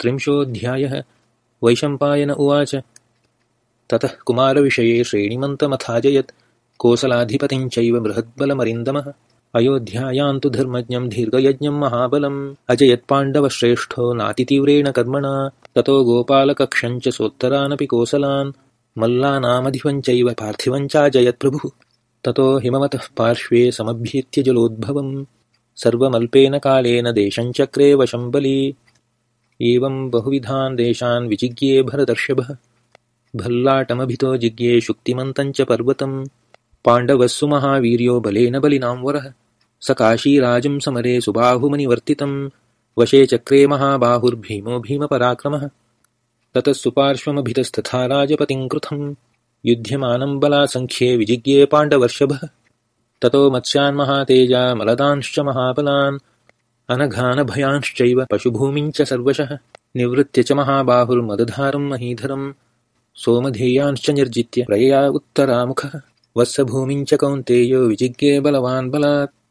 त्रिंशोऽध्यायः वैशम्पायन उवाच। ततः कुमारविषये श्रेणिमन्तमथाजयत्। कोसलाधिपतिञ्चैव बृहद्बलमरिन्दमः। अयोध्यायां तु धर्मज्ञं दीर्घयज्ञं महाबलम् अजयत्पाण्डवश्रेष्ठो नातितीव्रेण कर्मणा। ततो गोपालकक्षञ्च सोत्तरानपि कोसलान्। मल्लानामधिपञ्चैव पार्थिवञ्चाजयत्प्रभुः ततो हिमवतः पार्श्वे समभ्येत्य जलोद्भवम्। सर्वमल्पेन कालेन देशञ्चक्रे वशम्बली एवं बहुविधान् देशान् विजिज्ञे भरतर्षभः। भल्लाटमभितो जिज्ञे शुक्तिमन्तञ्च पर्वतं पाण्डवस्सु महावीर्यो बलेन बलिनां वरः। स काशीराजं समरे सुबाहुमनिवर्तितं वशे चक्रे महाबाहुर्भीमो भीमपराक्रमः। ततः सुपार्श्वमभितस्तथा राजपतिङ्कृतं युध्यमानं बलासङ्ख्ये विजिज्ञे पाण्डवर्षभः। ततो मत्स्यान्महातेजा मलदांश्च महाबलान् अनघानभयांश्चैव पशुभूमिञ्च सर्वशः। निवृत्य च महाबाहुर्मदधारं महीधरं सोमधेयांश्च निर्जित्य प्रयया उत्तरामुखः। वत्सभूमिञ्च कौन्तेयो विजिज्ञे बलवान् बलात्